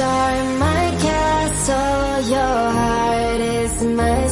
are my castle, your heart is mine.